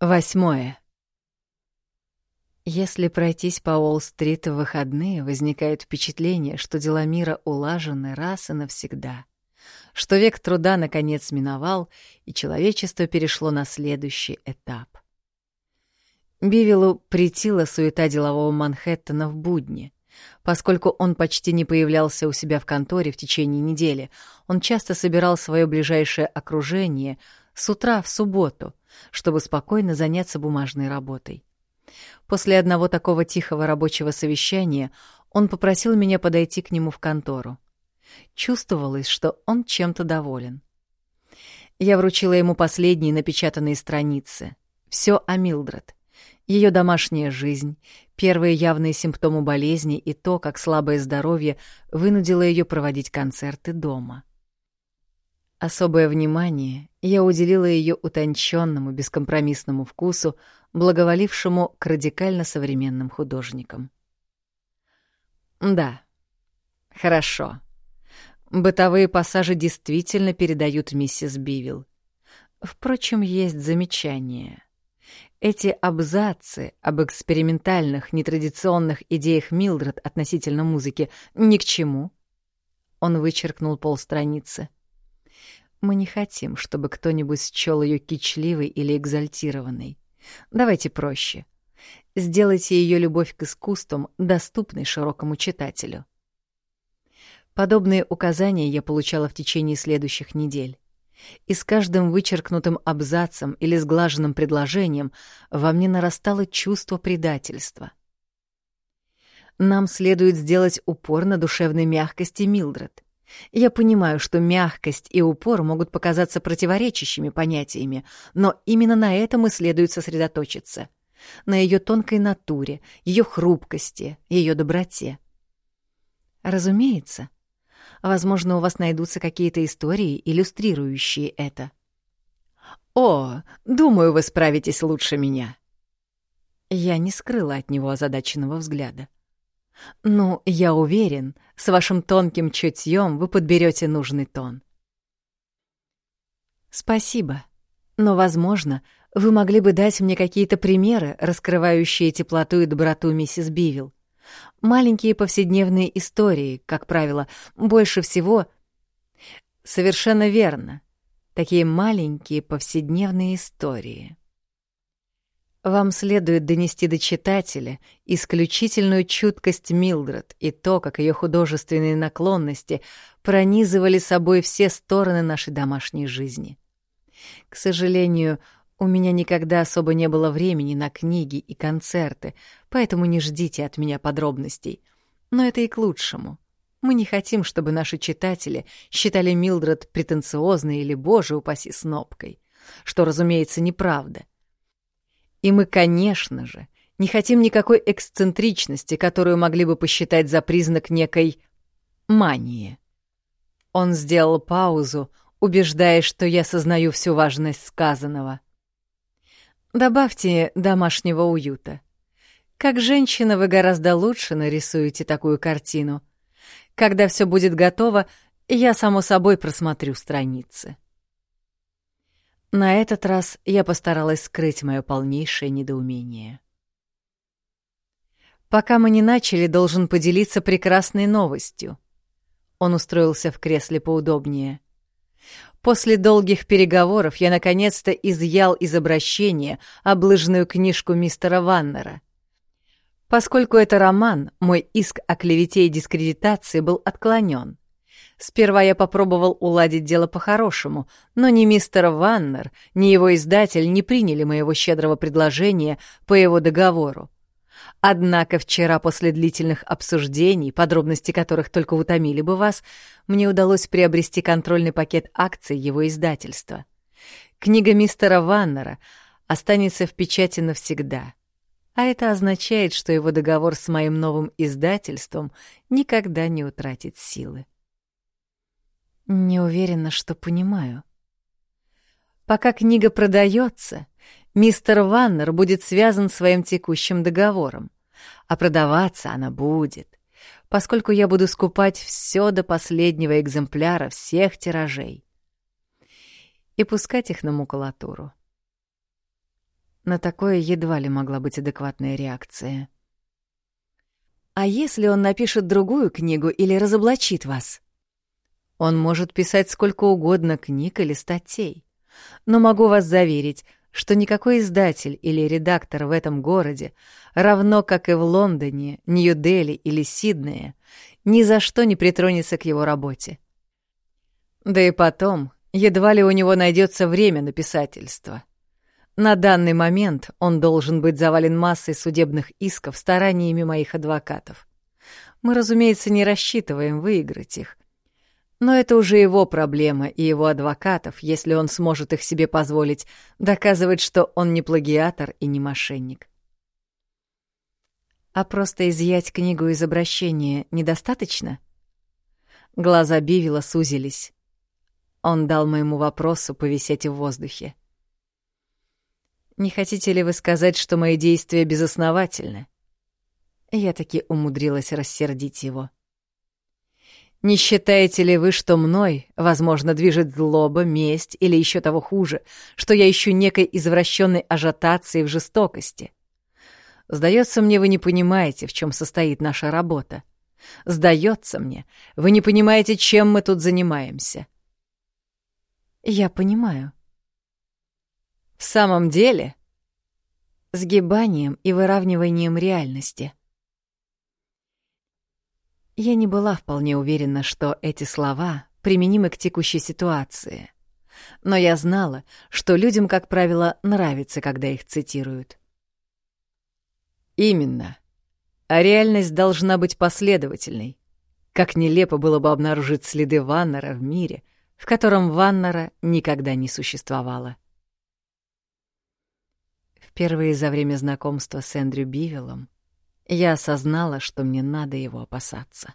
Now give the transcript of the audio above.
Восьмое. Если пройтись по Уолл-стрит в выходные, возникает впечатление, что дела мира улажены раз и навсегда, что век труда наконец миновал, и человечество перешло на следующий этап. Бивилу притила суета делового Манхэттена в будни. Поскольку он почти не появлялся у себя в конторе в течение недели, он часто собирал свое ближайшее окружение с утра в субботу — чтобы спокойно заняться бумажной работой. После одного такого тихого рабочего совещания он попросил меня подойти к нему в контору. Чувствовалось, что он чем-то доволен. Я вручила ему последние напечатанные страницы. Все о Милдред. Ее домашняя жизнь, первые явные симптомы болезни и то, как слабое здоровье вынудило ее проводить концерты дома. Особое внимание я уделила ее утонченному, бескомпромиссному вкусу, благоволившему к радикально современным художникам. Да, хорошо. Бытовые пассажи действительно передают миссис Бивилл. Впрочем, есть замечание. Эти абзацы об экспериментальных, нетрадиционных идеях Милдред относительно музыки ни к чему. Он вычеркнул полстраницы — мы не хотим, чтобы кто-нибудь счёл её кичливой или экзальтированной. Давайте проще. Сделайте её любовь к искусствам доступной широкому читателю. Подобные указания я получала в течение следующих недель. И с каждым вычеркнутым абзацем или сглаженным предложением во мне нарастало чувство предательства. Нам следует сделать упор на душевной мягкости Милдред — я понимаю, что мягкость и упор могут показаться противоречащими понятиями, но именно на этом и следует сосредоточиться. На ее тонкой натуре, ее хрупкости, ее доброте. Разумеется. Возможно, у вас найдутся какие-то истории, иллюстрирующие это. «О, думаю, вы справитесь лучше меня». Я не скрыла от него озадаченного взгляда. «Ну, я уверен, с вашим тонким чутьем вы подберете нужный тон». «Спасибо. Но, возможно, вы могли бы дать мне какие-то примеры, раскрывающие теплоту и доброту миссис Бивилл. Маленькие повседневные истории, как правило, больше всего... Совершенно верно. Такие маленькие повседневные истории. Вам следует донести до читателя исключительную чуткость Милдред и то, как ее художественные наклонности пронизывали собой все стороны нашей домашней жизни. К сожалению, у меня никогда особо не было времени на книги и концерты, поэтому не ждите от меня подробностей. Но это и к лучшему. Мы не хотим, чтобы наши читатели считали Милдред претенциозной или, боже упаси, снопкой, что, разумеется, неправда. И мы, конечно же, не хотим никакой эксцентричности, которую могли бы посчитать за признак некой мании. Он сделал паузу, убеждая, что я сознаю всю важность сказанного. Добавьте домашнего уюта. Как женщина вы гораздо лучше нарисуете такую картину. Когда все будет готово, я, само собой, просмотрю страницы. На этот раз я постаралась скрыть мое полнейшее недоумение. Пока мы не начали, должен поделиться прекрасной новостью. Он устроился в кресле поудобнее. После долгих переговоров я наконец-то изъял из обращения облыжную книжку мистера Ваннера. Поскольку это роман, мой иск о клевете и дискредитации был отклонен. Сперва я попробовал уладить дело по-хорошему, но ни мистер Ваннер, ни его издатель не приняли моего щедрого предложения по его договору. Однако вчера после длительных обсуждений, подробности которых только утомили бы вас, мне удалось приобрести контрольный пакет акций его издательства. Книга мистера Ваннера останется в печати навсегда. А это означает, что его договор с моим новым издательством никогда не утратит силы. Не уверена, что понимаю. Пока книга продается, мистер Ваннер будет связан своим текущим договором, а продаваться она будет, поскольку я буду скупать все до последнего экземпляра всех тиражей и пускать их на макулатуру. На такое едва ли могла быть адекватная реакция. «А если он напишет другую книгу или разоблачит вас?» «Он может писать сколько угодно книг или статей. Но могу вас заверить, что никакой издатель или редактор в этом городе, равно как и в Лондоне, Нью-Дели или Сиднее, ни за что не притронется к его работе. Да и потом, едва ли у него найдется время на писательство. На данный момент он должен быть завален массой судебных исков стараниями моих адвокатов. Мы, разумеется, не рассчитываем выиграть их, но это уже его проблема и его адвокатов, если он сможет их себе позволить, доказывать, что он не плагиатор и не мошенник. А просто изъять книгу из обращения недостаточно? Глаза Бивила сузились. Он дал моему вопросу повисеть в воздухе. «Не хотите ли вы сказать, что мои действия безосновательны?» Я таки умудрилась рассердить его. Не считаете ли вы, что мной, возможно, движет злоба, месть или еще того хуже, что я ищу некой извращенной ажитации в жестокости? Сдается мне, вы не понимаете, в чем состоит наша работа. Сдается мне, вы не понимаете, чем мы тут занимаемся. Я понимаю. В самом деле, сгибанием и выравниванием реальности — я не была вполне уверена, что эти слова применимы к текущей ситуации. Но я знала, что людям, как правило, нравится, когда их цитируют. Именно. А реальность должна быть последовательной. Как нелепо было бы обнаружить следы Ваннера в мире, в котором Ваннера никогда не существовало. Впервые за время знакомства с Эндрю Бивиллом я осознала, что мне надо его опасаться.